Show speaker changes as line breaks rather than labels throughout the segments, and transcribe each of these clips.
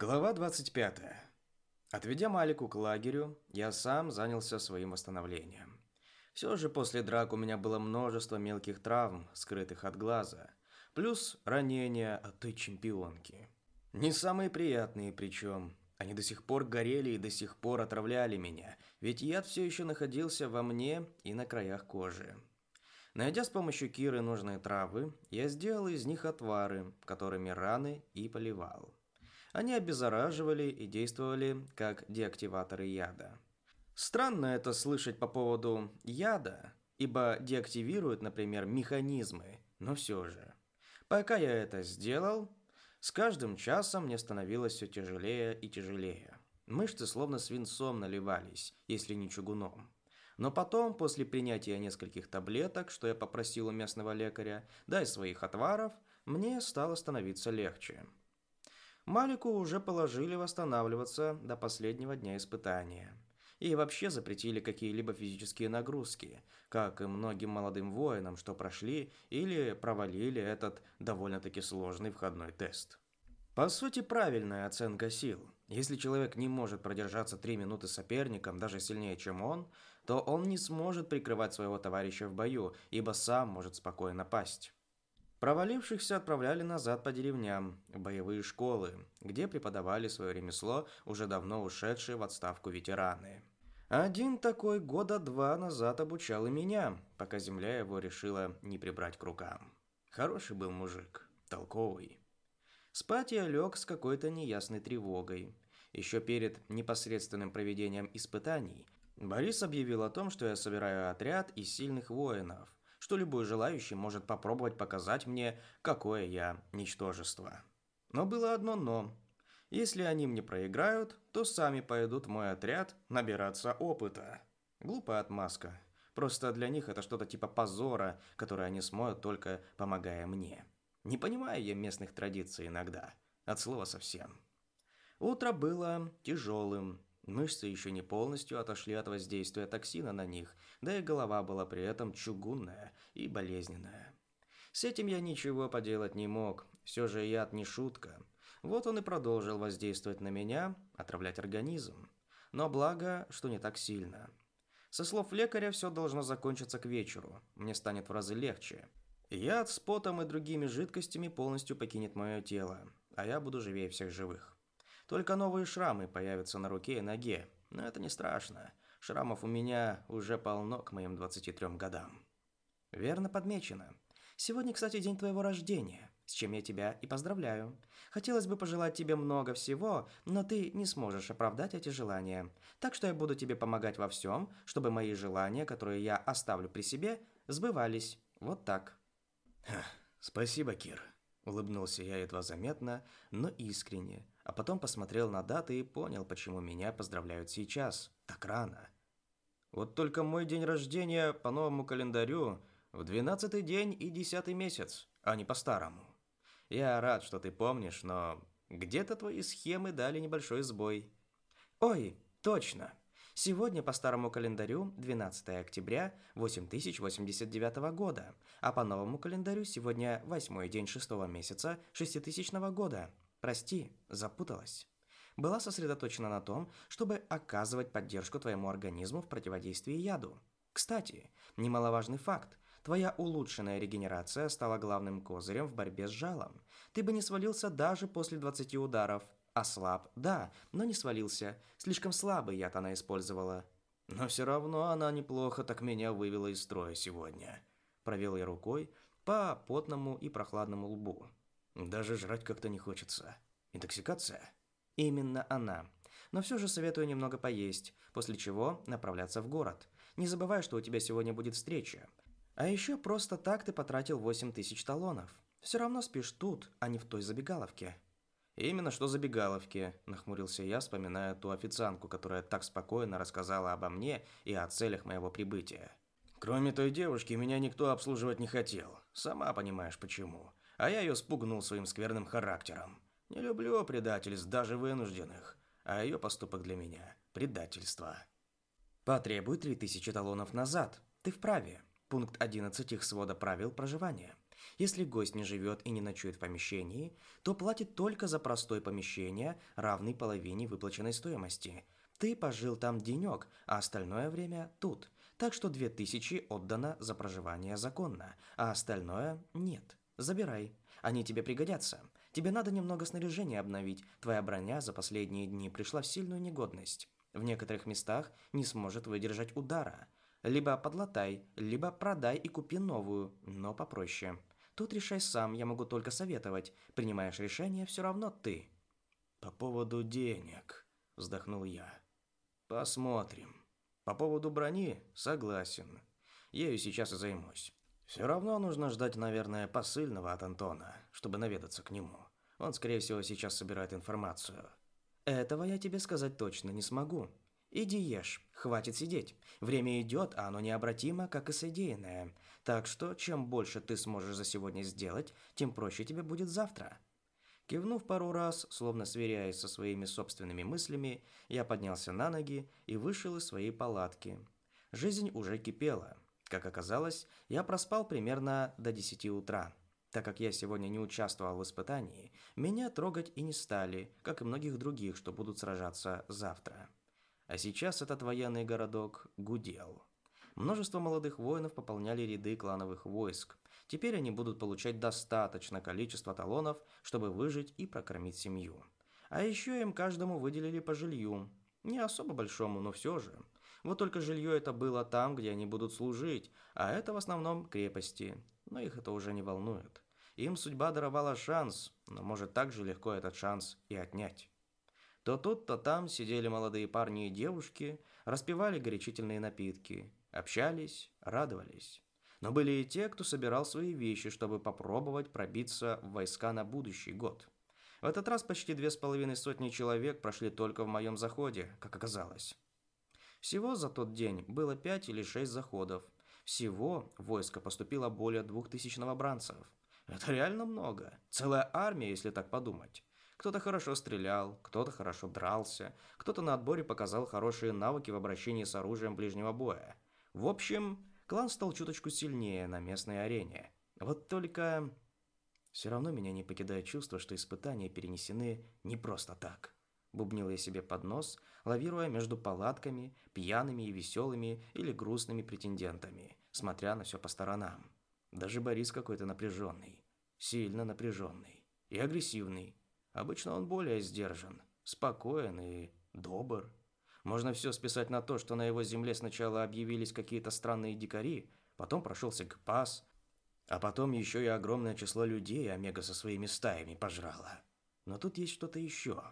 Глава 25. Отведя Малику к лагерю, я сам занялся своим восстановлением. Все же после драк у меня было множество мелких травм, скрытых от глаза, плюс ранения от той чемпионки. Не самые приятные причем. Они до сих пор горели и до сих пор отравляли меня, ведь яд все еще находился во мне и на краях кожи. Найдя с помощью Киры нужные травы, я сделал из них отвары, которыми раны и поливал. Они обеззараживали и действовали как деактиваторы яда. Странно это слышать по поводу яда, ибо деактивируют, например, механизмы, но все же. Пока я это сделал, с каждым часом мне становилось все тяжелее и тяжелее. Мышцы словно свинцом наливались, если не чугуном. Но потом, после принятия нескольких таблеток, что я попросил у местного лекаря, да своих отваров, мне стало становиться легче. Малику уже положили восстанавливаться до последнего дня испытания. И вообще запретили какие-либо физические нагрузки, как и многим молодым воинам, что прошли или провалили этот довольно-таки сложный входной тест. По сути, правильная оценка сил. Если человек не может продержаться 3 минуты соперником, даже сильнее, чем он, то он не сможет прикрывать своего товарища в бою, ибо сам может спокойно пасть. Провалившихся отправляли назад по деревням, в боевые школы, где преподавали свое ремесло уже давно ушедшие в отставку ветераны. Один такой года два назад обучал и меня, пока земля его решила не прибрать к рукам. Хороший был мужик, толковый. Спать я лег с какой-то неясной тревогой. Еще перед непосредственным проведением испытаний Борис объявил о том, что я собираю отряд из сильных воинов, что любой желающий может попробовать показать мне, какое я ничтожество. Но было одно «но». Если они мне проиграют, то сами пойдут в мой отряд набираться опыта. Глупая отмазка. Просто для них это что-то типа позора, которое они смоют только помогая мне. Не понимаю я местных традиций иногда. От слова совсем. Утро было тяжелым, Мышцы еще не полностью отошли от воздействия токсина на них, да и голова была при этом чугунная и болезненная. С этим я ничего поделать не мог, все же яд не шутка. Вот он и продолжил воздействовать на меня, отравлять организм. Но благо, что не так сильно. Со слов лекаря, все должно закончиться к вечеру, мне станет в разы легче. Яд с потом и другими жидкостями полностью покинет мое тело, а я буду живее всех живых. Только новые шрамы появятся на руке и ноге. Но это не страшно. Шрамов у меня уже полно к моим 23 годам. Верно подмечено. Сегодня, кстати, день твоего рождения, с чем я тебя и поздравляю. Хотелось бы пожелать тебе много всего, но ты не сможешь оправдать эти желания. Так что я буду тебе помогать во всем, чтобы мои желания, которые я оставлю при себе, сбывались. Вот так. Спасибо, Кир. Улыбнулся я едва заметно, но искренне, а потом посмотрел на даты и понял, почему меня поздравляют сейчас, так рано. Вот только мой день рождения по новому календарю в двенадцатый день и десятый месяц, а не по-старому. Я рад, что ты помнишь, но где-то твои схемы дали небольшой сбой. Ой, точно. Сегодня по старому календарю 12 октября 8089 года, а по новому календарю сегодня восьмой день шестого месяца 6000 года. Прости, запуталась. Была сосредоточена на том, чтобы оказывать поддержку твоему организму в противодействии яду. Кстати, немаловажный факт. Твоя улучшенная регенерация стала главным козырем в борьбе с жалом. Ты бы не свалился даже после 20 ударов, Ослаб, да, но не свалился. Слишком слабый яд она использовала. Но все равно она неплохо так меня вывела из строя сегодня. Провел я рукой по потному и прохладному лбу. Даже жрать как-то не хочется. Интоксикация? Именно она. Но все же советую немного поесть, после чего направляться в город. Не забывай, что у тебя сегодня будет встреча. А еще просто так ты потратил 8 тысяч талонов. Все равно спишь тут, а не в той забегаловке. «Именно что забегаловки», – нахмурился я, вспоминая ту официантку, которая так спокойно рассказала обо мне и о целях моего прибытия. «Кроме той девушки, меня никто обслуживать не хотел. Сама понимаешь, почему. А я ее спугнул своим скверным характером. Не люблю предательств, даже вынужденных. А ее поступок для меня – предательство». «Потребуй три тысячи талонов назад. Ты вправе. Пункт 11 их свода правил проживания. Если гость не живет и не ночует в помещении, то платит только за простое помещение, равный половине выплаченной стоимости. Ты пожил там денек, а остальное время тут. Так что 2000 отдано за проживание законно, а остальное нет. Забирай. Они тебе пригодятся. Тебе надо немного снаряжения обновить. Твоя броня за последние дни пришла в сильную негодность. В некоторых местах не сможет выдержать удара. Либо подлатай, либо продай и купи новую, но попроще. Тут решай сам, я могу только советовать. Принимаешь решение все равно ты.
По поводу денег, вздохнул я. Посмотрим. По поводу брони согласен. Ею сейчас и займусь. Все равно нужно ждать, наверное, посыльного от Антона, чтобы наведаться к нему. Он, скорее всего, сейчас собирает информацию.
Этого я тебе сказать точно не смогу. Иди ешь, хватит сидеть. Время идет, а оно необратимо, как и содеянное. Так что, чем больше ты сможешь за сегодня сделать, тем проще тебе будет завтра. Кивнув пару раз, словно сверяясь со своими собственными мыслями, я поднялся на ноги и вышел из своей палатки. Жизнь уже кипела. Как оказалось, я проспал примерно до 10 утра. Так как я сегодня не участвовал в испытании, меня трогать и не стали, как и многих других, что будут сражаться завтра. А сейчас этот военный городок гудел. Множество молодых воинов пополняли ряды клановых войск. Теперь они будут получать достаточно количество талонов, чтобы выжить и прокормить семью. А еще им каждому выделили по жилью. Не особо большому, но все же. Вот только жилье это было там, где они будут служить, а это в основном крепости. Но их это уже не волнует. Им судьба даровала шанс, но может так же легко этот шанс и отнять. То тут, то там сидели молодые парни и девушки, распивали горячительные напитки, общались, радовались. Но были и те, кто собирал свои вещи, чтобы попробовать пробиться в войска на будущий год. В этот раз почти две с половиной сотни человек прошли только в моем заходе, как оказалось. Всего за тот день было пять или шесть заходов. Всего войско поступило более двух тысяч новобранцев. Это реально много. Целая армия, если так подумать. Кто-то хорошо стрелял, кто-то хорошо дрался, кто-то на отборе показал хорошие навыки в обращении с оружием ближнего боя. В общем, клан стал чуточку сильнее на местной арене. Вот только... Все равно меня не покидает чувство, что испытания перенесены не просто так. Бубнил я себе под нос, лавируя между палатками, пьяными и веселыми или грустными претендентами, смотря на все по сторонам. Даже Борис какой-то напряженный, сильно напряженный и агрессивный. Обычно он более сдержан, спокоен и добр. Можно все списать на то, что на его земле сначала объявились какие-то странные дикари, потом прошелся Гпас, а потом еще и огромное число людей Омега со своими стаями пожрала. Но тут есть что-то еще.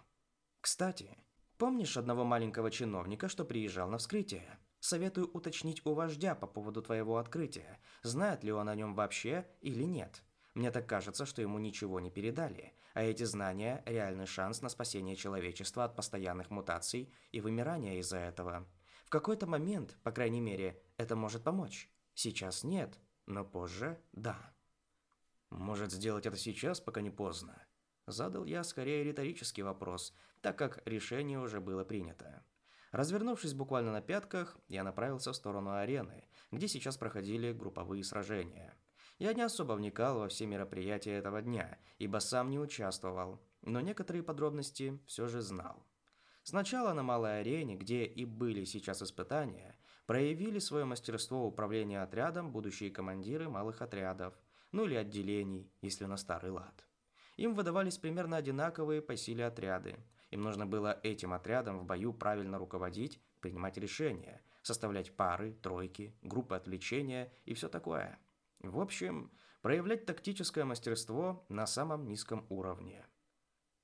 Кстати, помнишь одного маленького чиновника, что приезжал на вскрытие? Советую уточнить у вождя по поводу твоего открытия, знает ли он о нем вообще или нет. Мне так кажется, что ему ничего не передали, а эти знания – реальный шанс на спасение человечества от постоянных мутаций и вымирания из-за этого. В какой-то момент, по крайней мере, это может помочь. Сейчас нет, но позже – да.
Может сделать это сейчас, пока не поздно?
Задал я скорее риторический вопрос, так как решение уже было принято. Развернувшись буквально на пятках, я направился в сторону арены, где сейчас проходили групповые сражения. Я не особо вникал во все мероприятия этого дня, ибо сам не участвовал, но некоторые подробности все же знал. Сначала на малой арене, где и были сейчас испытания, проявили свое мастерство управления отрядом будущие командиры малых отрядов, ну или отделений, если на старый лад. Им выдавались примерно одинаковые по силе отряды. Им нужно было этим отрядом в бою правильно руководить, принимать решения, составлять пары, тройки, группы отвлечения и все такое. В общем, проявлять тактическое мастерство на самом низком уровне.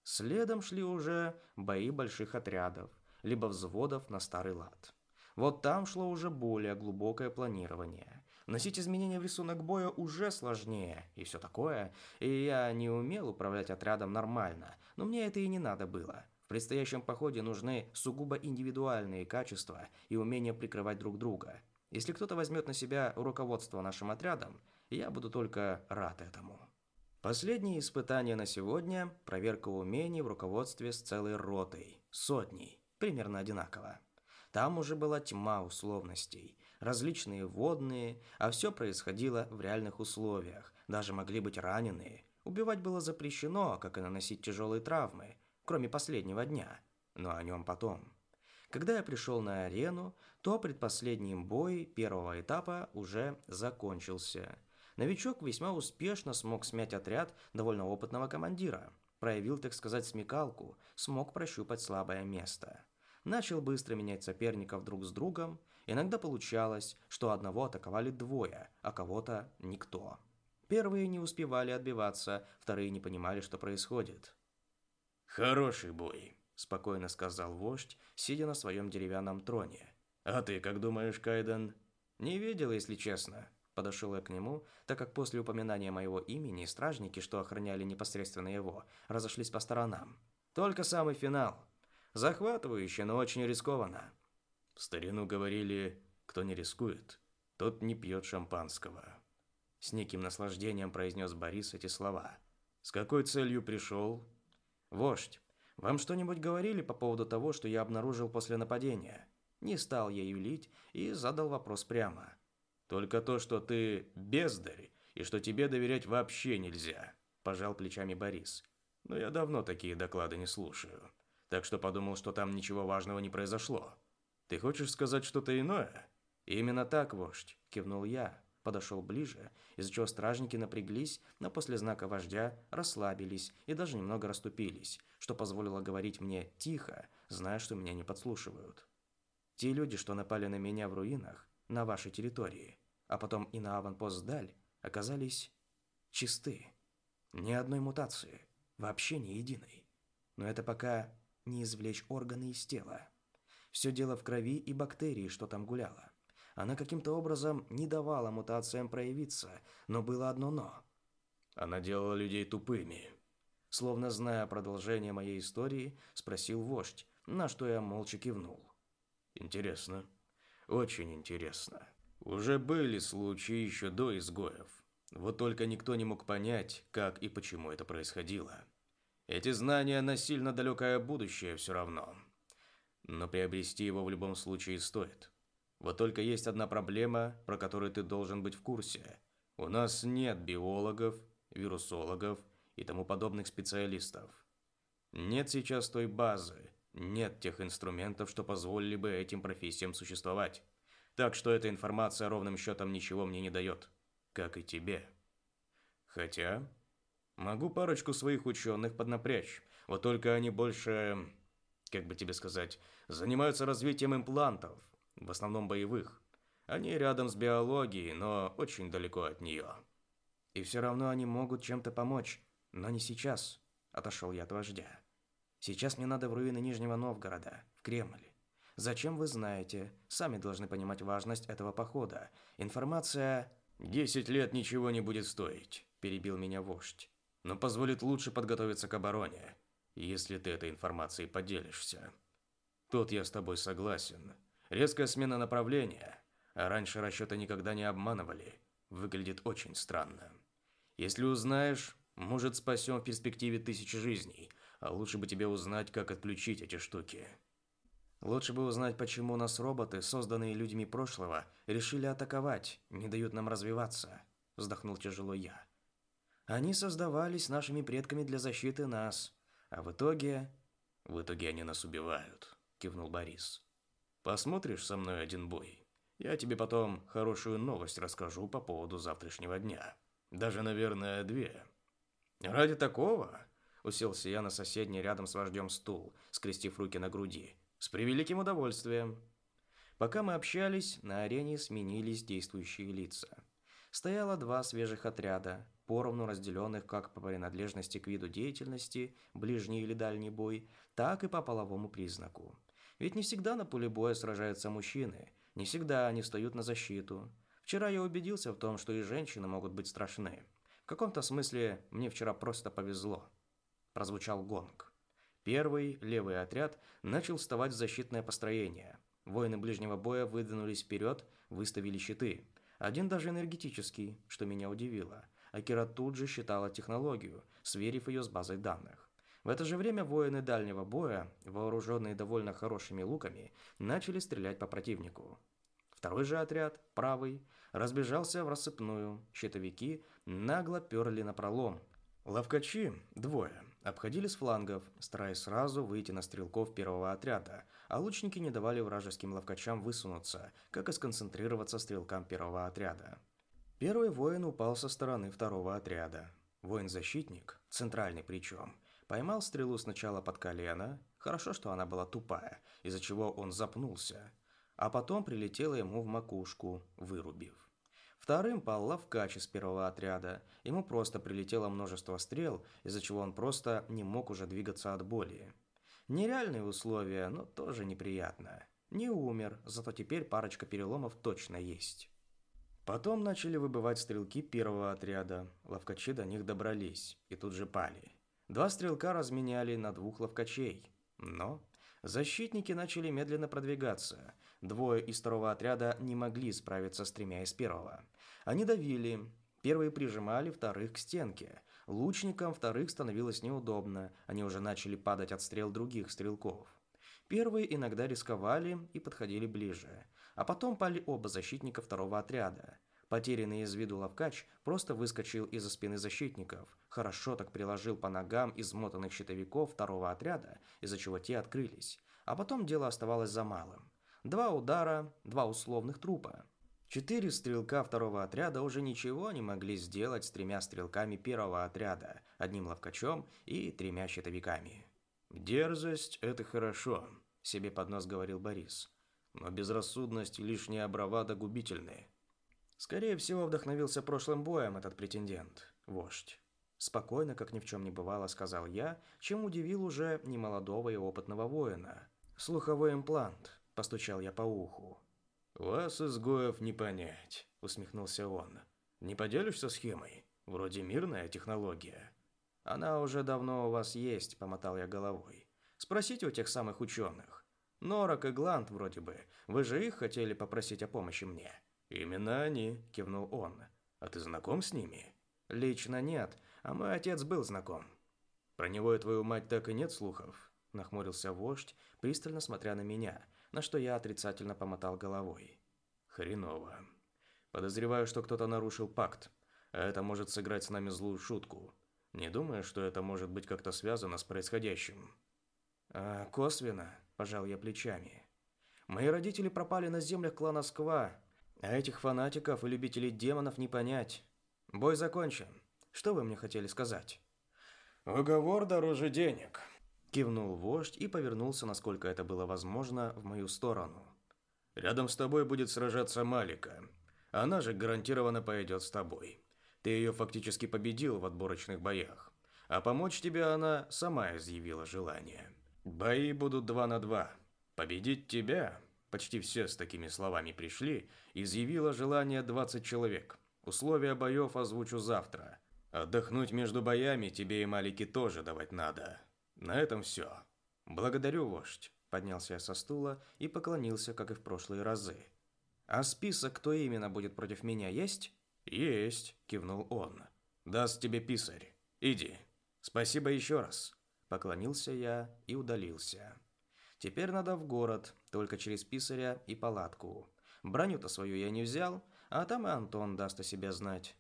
Следом шли уже бои больших отрядов, либо взводов на старый лад. Вот там шло уже более глубокое планирование. Носить изменения в рисунок боя уже сложнее и все такое, и я не умел управлять отрядом нормально, но мне это и не надо было. В предстоящем походе нужны сугубо индивидуальные качества и умение прикрывать друг друга. Если кто-то возьмет на себя руководство нашим отрядом, я буду только рад этому. Последнее испытание на сегодня – проверка умений в руководстве с целой ротой, сотней, примерно одинаково. Там уже была тьма условностей, различные водные, а все происходило в реальных условиях, даже могли быть раненые. Убивать было запрещено, как и наносить тяжелые травмы, кроме последнего дня, но о нем потом. Когда я пришел на арену, то предпоследний бой первого этапа уже закончился. Новичок весьма успешно смог смять отряд довольно опытного командира. Проявил, так сказать, смекалку, смог прощупать слабое место. Начал быстро менять соперников друг с другом. Иногда получалось, что одного атаковали двое, а кого-то никто. Первые не успевали отбиваться, вторые не понимали, что происходит.
«Хороший бой», –
спокойно сказал вождь, сидя на своем деревянном троне.
«А ты как думаешь, Кайден?»
«Не видел, если честно». Подошел я к нему, так как после упоминания моего имени стражники, что охраняли непосредственно его, разошлись по сторонам. Только самый финал. Захватывающе, но очень рискованно.
В старину говорили, кто не рискует, тот не пьет шампанского.
С неким наслаждением произнес Борис эти слова.
С какой целью пришел?
Вождь, вам что-нибудь говорили по поводу того, что я обнаружил после нападения? Не стал я юлить и задал вопрос прямо.
Только то, что ты бездарь, и что тебе доверять вообще нельзя, пожал плечами Борис. Но я давно такие доклады не слушаю так что подумал, что там ничего важного не произошло. Ты хочешь сказать что-то иное?
Именно так, вождь, кивнул я, подошел ближе, из-за чего стражники напряглись, но после знака вождя расслабились и даже немного расступились, что позволило говорить мне тихо, зная, что меня не подслушивают. Те люди, что напали на меня в руинах, на вашей территории, а потом и на аванпост Даль, оказались чисты. Ни одной мутации, вообще ни единой. Но это пока не извлечь органы из тела. Все дело в крови и бактерии, что там гуляла. Она каким-то образом не давала мутациям проявиться, но было одно «но».
Она делала людей тупыми.
Словно зная продолжение моей истории, спросил вождь, на что я молча кивнул.
Интересно. Очень интересно. Уже были случаи еще до изгоев. Вот только никто не мог понять, как и почему это происходило. Эти знания на сильно далекое будущее все равно. Но приобрести его в любом случае стоит. Вот только есть одна проблема, про которую ты должен быть в курсе. У нас нет биологов, вирусологов и тому подобных специалистов. Нет сейчас той базы, нет тех инструментов, что позволили бы этим профессиям существовать. Так что эта информация ровным счетом ничего мне не дает, как и тебе. Хотя, Могу парочку своих ученых поднапрячь. Вот только они больше, как бы тебе сказать, занимаются развитием имплантов, в основном боевых. Они рядом с биологией, но очень далеко от нее.
И все равно они могут чем-то помочь, но не сейчас. Отошел я от вождя. Сейчас мне надо в руины Нижнего Новгорода, в Кремль. Зачем вы знаете? Сами должны понимать важность этого похода. Информация...
«Десять лет ничего не будет стоить», – перебил меня вождь но позволит лучше подготовиться к обороне, если ты этой информацией поделишься. Тут я с тобой согласен. Резкая смена направления, а раньше расчеты никогда не обманывали, выглядит очень странно. Если узнаешь, может спасем в перспективе тысячи жизней, а лучше бы тебе узнать, как отключить эти штуки.
Лучше бы узнать, почему нас роботы, созданные людьми прошлого, решили атаковать, не дают нам развиваться, вздохнул тяжело я. Они создавались нашими предками для защиты нас, а в итоге...
В итоге они нас убивают, кивнул Борис. Посмотришь со мной один бой? Я тебе потом хорошую новость расскажу по поводу завтрашнего дня. Даже, наверное, две.
Ради такого? Уселся я на соседний рядом с вождем стул, скрестив руки на груди. С превеликим удовольствием. Пока мы общались, на арене сменились действующие лица. Стояло два свежих отряда, поровну разделенных как по принадлежности к виду деятельности, ближний или дальний бой, так и по половому признаку. Ведь не всегда на поле боя сражаются мужчины, не всегда они встают на защиту. Вчера я убедился в том, что и женщины могут быть страшны. В каком-то смысле мне вчера просто повезло. Прозвучал гонг. Первый, левый отряд, начал вставать в защитное построение. Воины ближнего боя выдвинулись вперед, выставили щиты. Один даже энергетический, что меня удивило. Акира тут же считала технологию, сверив ее с базой данных. В это же время воины дальнего боя, вооруженные довольно хорошими луками, начали стрелять по противнику. Второй же отряд, правый, разбежался в рассыпную. Щитовики нагло перли на пролом. Ловкачи, двое, обходили с флангов, стараясь сразу выйти на стрелков первого отряда, а лучники не давали вражеским ловкачам высунуться, как и сконцентрироваться стрелкам первого отряда. Первый воин упал со стороны второго отряда. Воин-защитник, центральный причем, поймал стрелу сначала под колено, хорошо, что она была тупая, из-за чего он запнулся, а потом прилетела ему в макушку, вырубив. Вторым пал Лавкач из первого отряда. Ему просто прилетело множество стрел, из-за чего он просто не мог уже двигаться от боли. Нереальные условия, но тоже неприятно. Не умер, зато теперь парочка переломов точно есть. Потом начали выбывать стрелки первого отряда. Ловкачи до них добрались и тут же пали. Два стрелка разменяли на двух ловкачей. Но защитники начали медленно продвигаться. Двое из второго отряда не могли справиться с тремя из первого. Они давили. Первые прижимали вторых к стенке. Лучникам вторых становилось неудобно. Они уже начали падать от стрел других стрелков. Первые иногда рисковали и подходили ближе. А потом пали оба защитника второго отряда. Потерянный из виду ловкач просто выскочил из-за спины защитников, хорошо так приложил по ногам измотанных щитовиков второго отряда, из-за чего те открылись. А потом дело оставалось за малым. Два удара, два условных трупа. Четыре стрелка второго отряда уже ничего не могли сделать с тремя стрелками первого отряда, одним ловкачом и тремя щитовиками. «Дерзость – это хорошо», – себе под нос говорил Борис. «Но безрассудность и лишняя бравада губительны». Скорее всего, вдохновился прошлым боем этот претендент, вождь. Спокойно, как ни в чем не бывало, сказал я, чем удивил уже немолодого и опытного воина. «Слуховой имплант», – постучал я по уху. «Вас, изгоев, не понять», — усмехнулся он. «Не поделишься схемой? Вроде мирная технология». «Она уже давно у вас есть», — помотал я головой. «Спросите у тех самых ученых. Норок и Гланд вроде бы. Вы же их хотели попросить о помощи мне». «Именно они», — кивнул он. «А ты знаком с ними?» «Лично нет, а мой отец был знаком». «Про него и твою мать так и нет слухов?» — нахмурился вождь, пристально смотря на меня, на что я отрицательно помотал головой. Хреново. Подозреваю, что кто-то нарушил пакт, а это может сыграть с нами злую шутку. Не думаю, что это может быть как-то связано с происходящим. А, косвенно, пожал я плечами. Мои родители пропали на землях клана Сква, а этих фанатиков и любителей демонов не понять. Бой закончен. Что вы мне хотели сказать? Уговор дороже денег, Кивнул вождь и повернулся, насколько это было возможно, в мою сторону. «Рядом с тобой будет сражаться Малика. Она же гарантированно пойдет с тобой. Ты ее фактически победил в отборочных боях. А помочь тебе она сама изъявила желание. Бои будут два на два. Победить тебя, почти все с такими словами пришли, изъявило желание 20 человек. Условия боев озвучу завтра. Отдохнуть между боями тебе и Малике тоже давать надо. На этом все. Благодарю, вождь. Поднялся я со стула и поклонился, как и в прошлые разы. А список, кто именно будет против меня, есть? Есть, кивнул он. Даст тебе писарь. Иди. Спасибо еще раз. Поклонился я и удалился. Теперь надо в город, только через писаря и палатку. Броню-то свою я не взял, а там и Антон даст о себе знать.